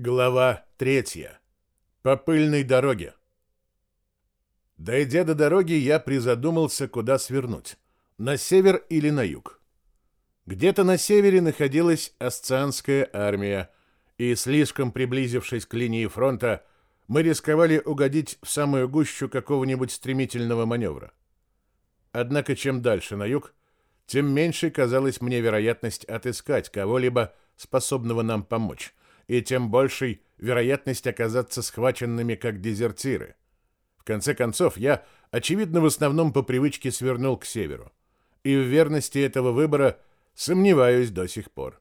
Глава третья. По пыльной дороге. Дойдя до дороги, я призадумался, куда свернуть. На север или на юг. Где-то на севере находилась Асцианская армия, и, слишком приблизившись к линии фронта, мы рисковали угодить в самую гущу какого-нибудь стремительного маневра. Однако, чем дальше на юг, тем меньше казалась мне вероятность отыскать кого-либо, способного нам помочь и тем большей вероятность оказаться схваченными как дезертиры. В конце концов, я, очевидно, в основном по привычке свернул к северу. И в верности этого выбора сомневаюсь до сих пор.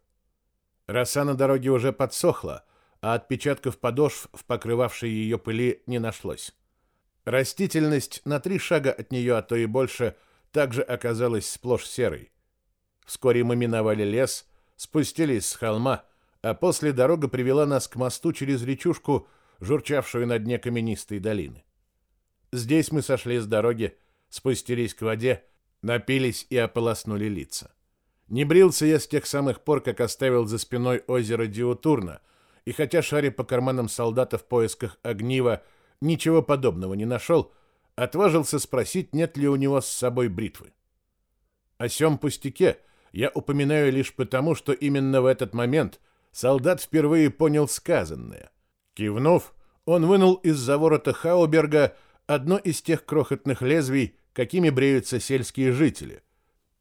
Роса на дороге уже подсохла, а отпечатков подошв в покрывавшей ее пыли не нашлось. Растительность на три шага от нее, а то и больше, также оказалась сплошь серой. Вскоре мы миновали лес, спустились с холма, а после дорога привела нас к мосту через речушку, журчавшую на дне каменистой долины. Здесь мы сошли с дороги, спустились к воде, напились и ополоснули лица. Не брился я с тех самых пор, как оставил за спиной озеро Диутурна, и хотя шаря по карманам солдата в поисках огнива ничего подобного не нашел, отважился спросить, нет ли у него с собой бритвы. О сём пустяке я упоминаю лишь потому, что именно в этот момент солдат впервые понял сказанное. Кивнув, он вынул из-за ворота Хауберга одно из тех крохотных лезвий, какими бреются сельские жители.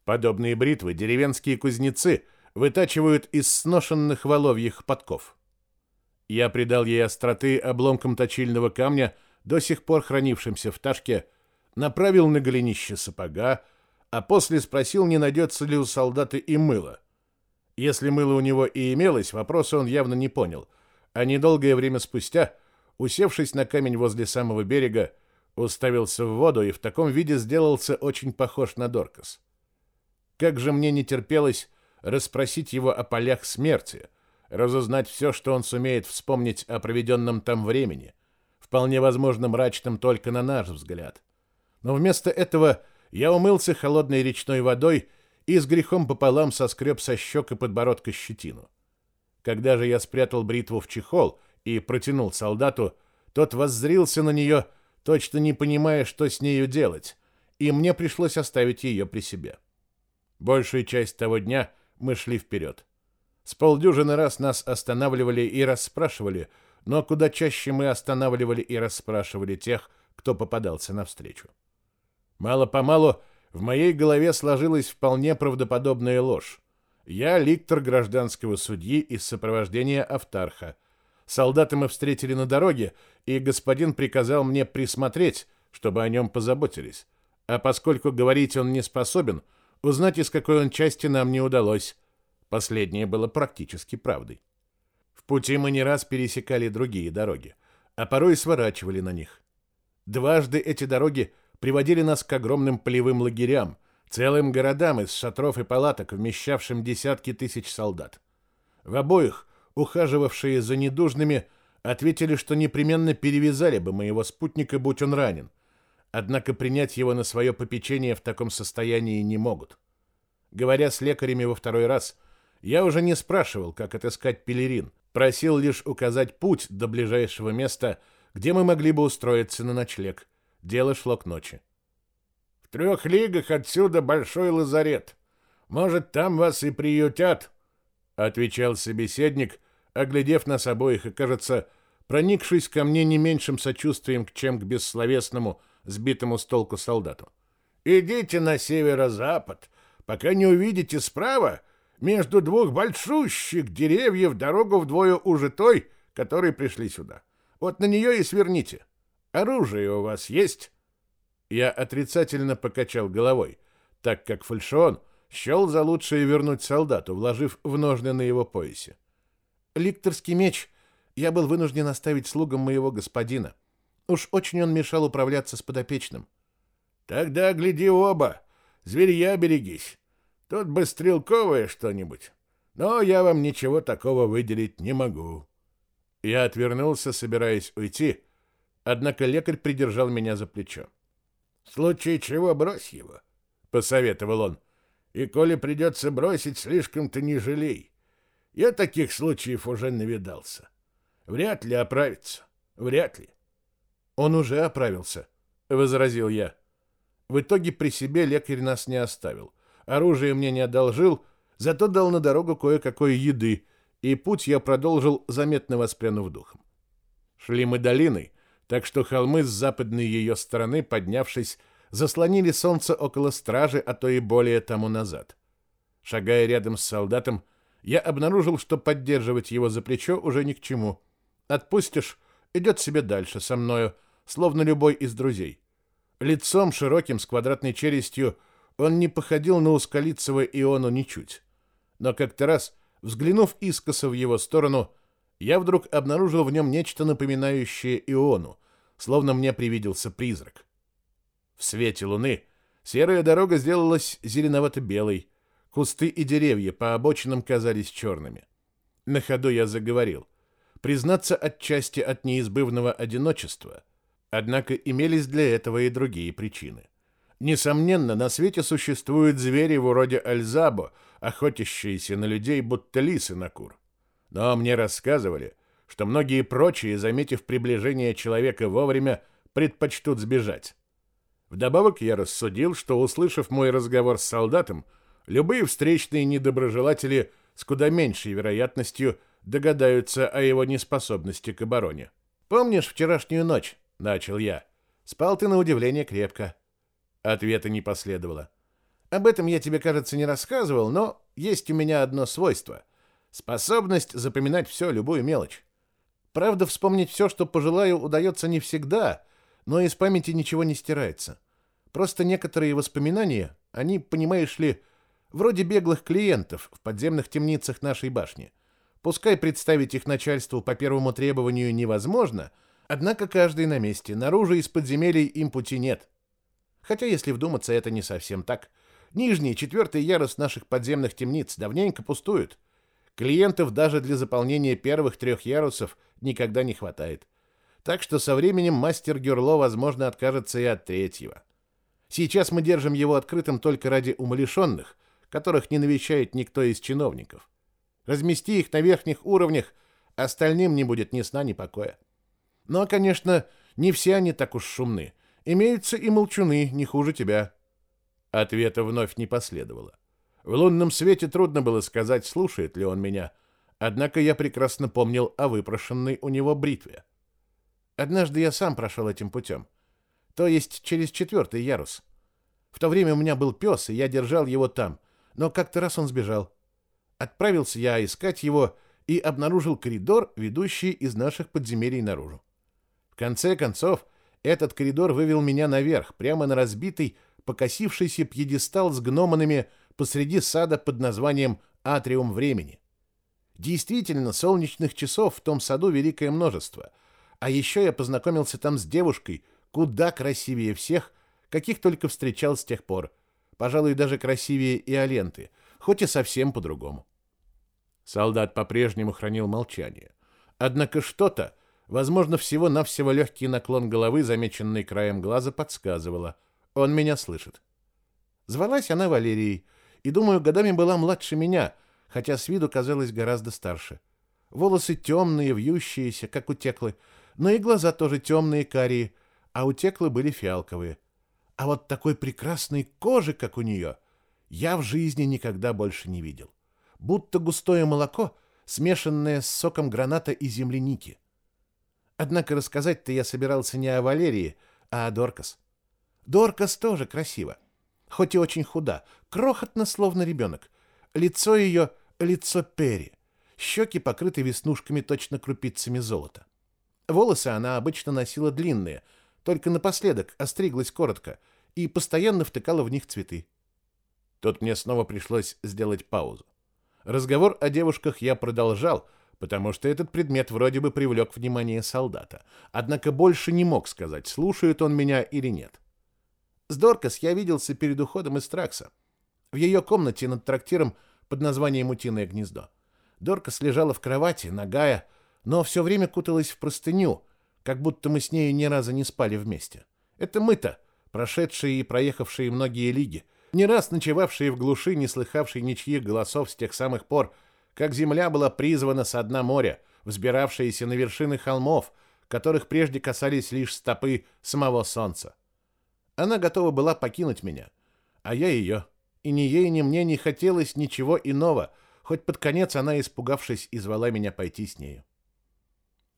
Подобные бритвы деревенские кузнецы вытачивают из сношенных воловьих подков. Я придал ей остроты обломком точильного камня, до сих пор хранившимся в ташке, направил на голенище сапога, а после спросил, не найдется ли у солдата и мыло. Если мыло у него и имелось, вопроса он явно не понял, а недолгое время спустя, усевшись на камень возле самого берега, уставился в воду и в таком виде сделался очень похож на Доркас. Как же мне не терпелось расспросить его о полях смерти, разузнать все, что он сумеет вспомнить о проведенном там времени, вполне возможно мрачном только на наш взгляд. Но вместо этого я умылся холодной речной водой и с грехом пополам соскреб со щек и подбородка щетину. Когда же я спрятал бритву в чехол и протянул солдату, тот воззрился на нее, точно не понимая, что с нею делать, и мне пришлось оставить ее при себе. Большую часть того дня мы шли вперед. С полдюжины раз нас останавливали и расспрашивали, но куда чаще мы останавливали и расспрашивали тех, кто попадался навстречу. Мало-помалу в моей голове сложилась вполне правдоподобная ложь. Я ликтор гражданского судьи из сопровождения Автарха. Солдата мы встретили на дороге, и господин приказал мне присмотреть, чтобы о нем позаботились. А поскольку говорить он не способен, узнать, из какой он части нам не удалось. Последнее было практически правдой. В пути мы не раз пересекали другие дороги, а порой сворачивали на них. Дважды эти дороги приводили нас к огромным полевым лагерям, целым городам из шатров и палаток, вмещавшим десятки тысяч солдат. В обоих ухаживавшие за недужными ответили, что непременно перевязали бы моего спутника, будь он ранен. Однако принять его на свое попечение в таком состоянии не могут. Говоря с лекарями во второй раз, я уже не спрашивал, как отыскать пелерин, просил лишь указать путь до ближайшего места, где мы могли бы устроиться на ночлег – Дело шло к ночи. В трех лигах отсюда большой лазарет. Может, там вас и приютят, отвечал собеседник, оглядев нас обоих и, кажется, проникшись ко мне не меньшим сочувствием, чем к бессловесному, сбитому с толку солдату. Идите на северо-запад, пока не увидите справа между двух большущих деревьев дорогу вдвое уже той, которые пришли сюда. Вот на нее и сверните. Оружие у вас есть?» Я отрицательно покачал головой, так как фальшион счел за лучшее вернуть солдату, вложив в ножны на его поясе. «Ликторский меч я был вынужден оставить слугам моего господина. Уж очень он мешал управляться с подопечным». «Тогда гляди оба, зверья берегись. Тут бы стрелковое что-нибудь, но я вам ничего такого выделить не могу». Я отвернулся, собираясь уйти, Однако лекарь придержал меня за плечо. «В случае чего брось его», — посоветовал он. «И коли придется бросить, слишком-то не жалей. Я таких случаев уже навидался. Вряд ли оправится. Вряд ли. Он уже оправился, возразил я. В итоге при себе лекарь нас не оставил. Оружие мне не одолжил, зато дал на дорогу кое-какой еды, и путь я продолжил, заметно воспрянув духом. Шли мы долиной, так что холмы с западной ее стороны, поднявшись, заслонили солнце около стражи, а то и более тому назад. Шагая рядом с солдатом, я обнаружил, что поддерживать его за плечо уже ни к чему. Отпустишь, идет себе дальше со мною, словно любой из друзей. Лицом широким, с квадратной челюстью, он не походил на ускалицего Иону ничуть. Но как-то раз, взглянув искоса в его сторону, я вдруг обнаружил в нем нечто напоминающее Иону, словно мне привиделся призрак. В свете луны серая дорога сделалась зеленовато-белой, кусты и деревья по обочинам казались черными. На ходу я заговорил. Признаться отчасти от неизбывного одиночества, однако имелись для этого и другие причины. Несомненно, на свете существуют звери вроде Альзабо, охотящиеся на людей, будто лисы на кур. Но мне рассказывали, что многие прочие, заметив приближение человека вовремя, предпочтут сбежать. Вдобавок я рассудил, что, услышав мой разговор с солдатом, любые встречные недоброжелатели с куда меньшей вероятностью догадаются о его неспособности к обороне. «Помнишь вчерашнюю ночь?» — начал я. «Спал ты на удивление крепко». Ответа не последовало. «Об этом я тебе, кажется, не рассказывал, но есть у меня одно свойство — Способность запоминать все, любую мелочь. Правда, вспомнить все, что пожелаю, удается не всегда, но из памяти ничего не стирается. Просто некоторые воспоминания, они, понимаешь ли, вроде беглых клиентов в подземных темницах нашей башни. Пускай представить их начальству по первому требованию невозможно, однако каждый на месте, наружу из подземелий им пути нет. Хотя, если вдуматься, это не совсем так. Нижний, четвертый ярус наших подземных темниц давненько пустуют. Клиентов даже для заполнения первых трех ярусов никогда не хватает. Так что со временем мастер Гюрло, возможно, откажется и от третьего. Сейчас мы держим его открытым только ради умалишенных, которых не навещает никто из чиновников. Размести их на верхних уровнях, остальным не будет ни сна, ни покоя. Но, конечно, не все они так уж шумны. Имеются и молчуны, не хуже тебя. Ответа вновь не последовало. В лунном свете трудно было сказать, слушает ли он меня, однако я прекрасно помнил о выпрошенной у него бритве. Однажды я сам прошел этим путем, то есть через четвертый ярус. В то время у меня был пес, и я держал его там, но как-то раз он сбежал. Отправился я искать его и обнаружил коридор, ведущий из наших подземелий наружу. В конце концов, этот коридор вывел меня наверх, прямо на разбитый, покосившийся пьедестал с гноманами посреди сада под названием «Атриум времени». Действительно, солнечных часов в том саду великое множество. А еще я познакомился там с девушкой, куда красивее всех, каких только встречал с тех пор. Пожалуй, даже красивее и Аленты, хоть и совсем по-другому. Солдат по-прежнему хранил молчание. Однако что-то, возможно, всего-навсего легкий наклон головы, замеченный краем глаза, подсказывало. Он меня слышит. Звалась она Валерией, и, думаю, годами была младше меня, хотя с виду казалась гораздо старше. Волосы темные, вьющиеся, как у Теклы, но и глаза тоже темные, карие, а у Теклы были фиалковые. А вот такой прекрасной кожи, как у нее, я в жизни никогда больше не видел. Будто густое молоко, смешанное с соком граната и земляники. Однако рассказать-то я собирался не о Валерии, а о Доркас. Доркас тоже красиво хоть и очень худа, крохотно, словно ребенок. Лицо ее — лицо Перри. Щеки покрыты веснушками, точно крупицами золота. Волосы она обычно носила длинные, только напоследок остриглась коротко и постоянно втыкала в них цветы. Тут мне снова пришлось сделать паузу. Разговор о девушках я продолжал, потому что этот предмет вроде бы привлек внимание солдата. Однако больше не мог сказать, слушает он меня или нет. С Доркас я виделся перед уходом из Тракса. В ее комнате над трактиром под названием «Утиное гнездо». Доркас лежала в кровати, нагая, но все время куталась в простыню, как будто мы с нею ни разу не спали вместе. Это мы-то, прошедшие и проехавшие многие лиги, не раз ночевавшие в глуши, не слыхавшие ничьих голосов с тех самых пор, как земля была призвана со дна моря, взбиравшиеся на вершины холмов, которых прежде касались лишь стопы самого солнца. Она готова была покинуть меня, а я ее. И ни ей, ни мне не хотелось ничего иного, хоть под конец она, испугавшись, и звала меня пойти с нею.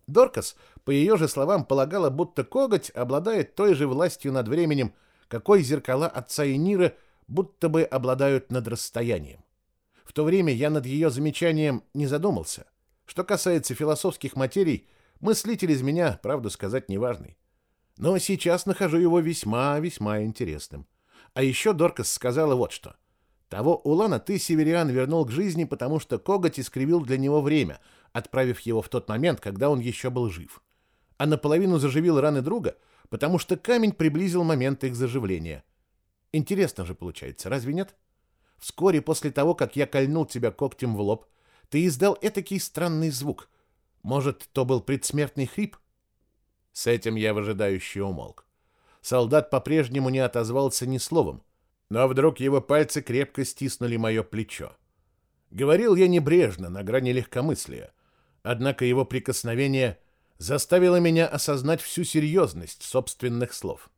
Доркас, по ее же словам, полагала, будто коготь обладает той же властью над временем, какой зеркала отца и Нира будто бы обладают над расстоянием. В то время я над ее замечанием не задумался. Что касается философских материй, мыслитель из меня, правду сказать, неважный. Но сейчас нахожу его весьма-весьма интересным. А еще Доркас сказала вот что. Того Улана ты, северян, вернул к жизни, потому что коготь искривил для него время, отправив его в тот момент, когда он еще был жив. А наполовину заживил раны друга, потому что камень приблизил момент их заживления. Интересно же получается, разве нет? Вскоре после того, как я кольнул тебя когтем в лоб, ты издал этакий странный звук. Может, то был предсмертный хрип? С этим я выжидающе умолк. Солдат по-прежнему не отозвался ни словом, но вдруг его пальцы крепко стиснули мое плечо. Говорил я небрежно, на грани легкомыслия, однако его прикосновение заставило меня осознать всю серьезность собственных слов.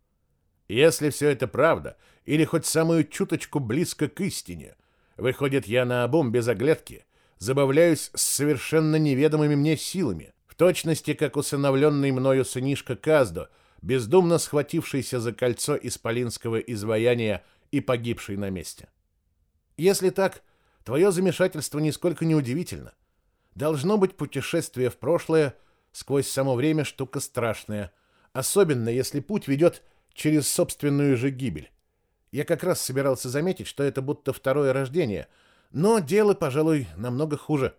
Если все это правда, или хоть самую чуточку близко к истине, выходит, я на обум без оглядки, забавляюсь с совершенно неведомыми мне силами, точности, как усыновленный мною сынишка Каздо, бездумно схватившийся за кольцо исполинского изваяния и погибший на месте. Если так, твое замешательство нисколько не удивительно. Должно быть путешествие в прошлое сквозь само время штука страшная, особенно если путь ведет через собственную же гибель. Я как раз собирался заметить, что это будто второе рождение, но дело, пожалуй, намного хуже.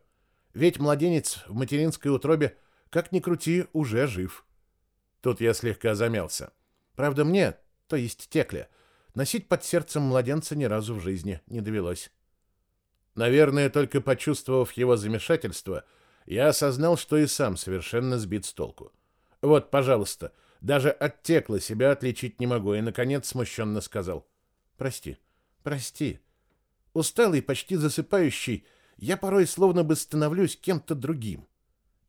Ведь младенец в материнской утробе, как ни крути, уже жив. Тут я слегка замялся. Правда, мне, то есть Текле, Носить под сердцем младенца ни разу в жизни не довелось. Наверное, только почувствовав его замешательство, я осознал, что и сам совершенно сбит с толку. Вот, пожалуйста, даже от текла себя отличить не могу, и, наконец, смущенно сказал. Прости, прости. Усталый, почти засыпающий, я порой словно бы становлюсь кем-то другим.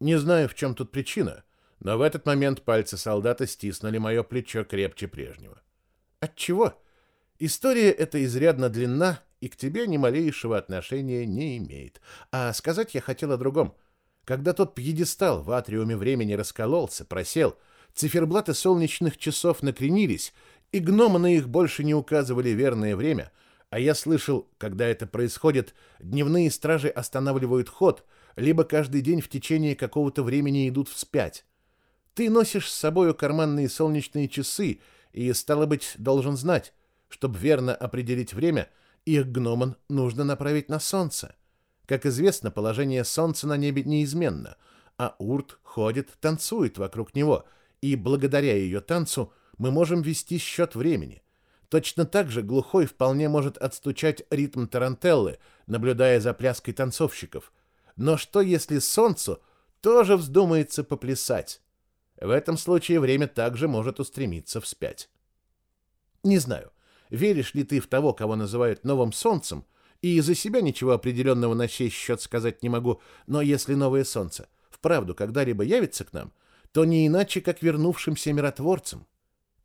Не знаю, в чем тут причина, но в этот момент пальцы солдата стиснули мое плечо крепче прежнего. Отчего? История эта изрядно длинна и к тебе ни малейшего отношения не имеет. А сказать я хотел о другом. Когда тот пьедестал в атриуме времени раскололся, просел, циферблаты солнечных часов накренились, и гномы на их больше не указывали верное время, а я слышал, когда это происходит, дневные стражи останавливают ход, либо каждый день в течение какого-то времени идут вспять. Ты носишь с собою карманные солнечные часы и, стало быть, должен знать, чтобы верно определить время, их гномон нужно направить на Солнце. Как известно, положение Солнца на небе неизменно, а Урт ходит, танцует вокруг него, и благодаря ее танцу мы можем вести счет времени. Точно так же глухой вполне может отстучать ритм тарантеллы, наблюдая за пляской танцовщиков. Но что если Солнцу тоже вздумается поплясать? В этом случае время также может устремиться вспять. Не знаю, веришь ли ты в того, кого называют новым солнцем, и за себя ничего определенного на сей счет сказать не могу, но если новое солнце вправду когда-либо явится к нам, то не иначе, как вернувшимся миротворцем,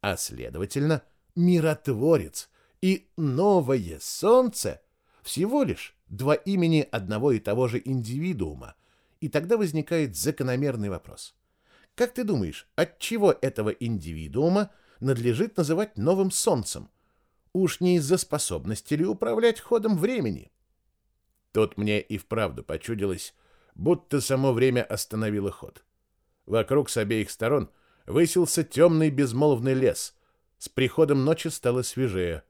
а, следовательно, миротворец и новое солнце всего лишь два имени одного и того же индивидуума, и тогда возникает закономерный вопрос. Как ты думаешь, от чего этого индивидуума надлежит называть новым солнцем, Уж не из-за способности ли управлять ходом времени? Тут мне и вправду почудилось, будто само время остановило ход. Вокруг с обеих сторон высился темный безмолвный лес. С приходом ночи стало свежее.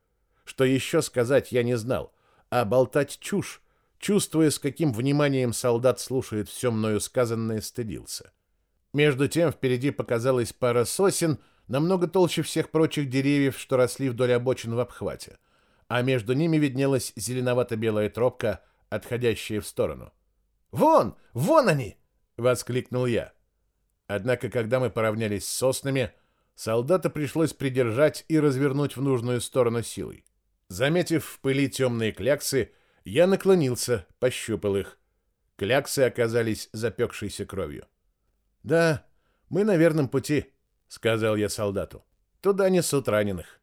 Что еще сказать я не знал, а болтать чушь, чувствуя, с каким вниманием солдат слушает все мною сказанное, стыдился. Между тем впереди показалась пара сосен — намного толще всех прочих деревьев, что росли вдоль обочин в обхвате, а между ними виднелась зеленовато-белая тропка, отходящая в сторону. «Вон! Вон они!» — воскликнул я. Однако, когда мы поравнялись с соснами, солдата пришлось придержать и развернуть в нужную сторону силой. Заметив в пыли темные кляксы, я наклонился, пощупал их. Кляксы оказались запекшейся кровью. «Да, мы на верном пути», — сказал я солдату. «Туда несут раненых».